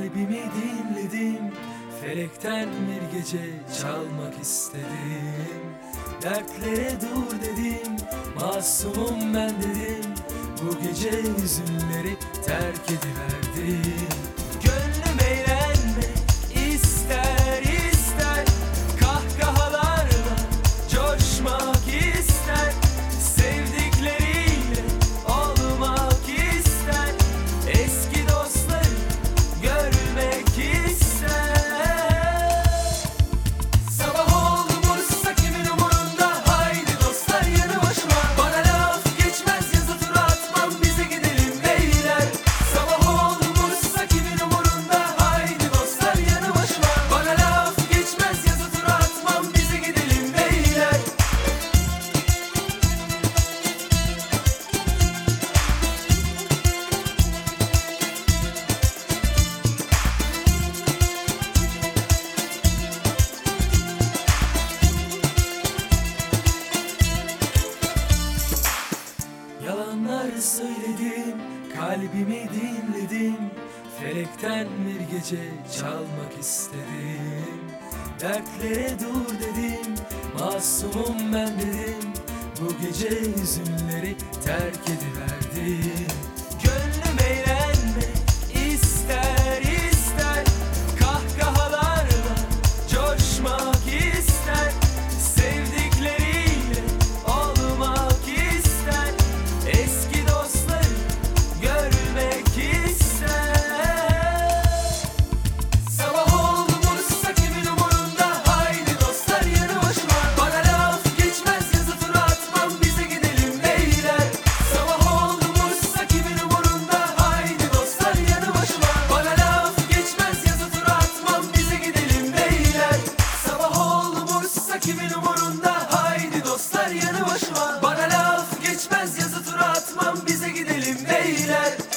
Kalbimi dinledim Felekten bir gece çalmak istedim. Dertlere dur dedim, masumum ben dedim. Bu gece hüzünleri terk ediverdim söyledim, kalbimi dinledim. Felekten bir gece çalmak istedim. Dertlere dur dedim, masumum ben dedim. Bu gece hüzünleri terk ediverdim Altı tur atmam bize gidelim beyler.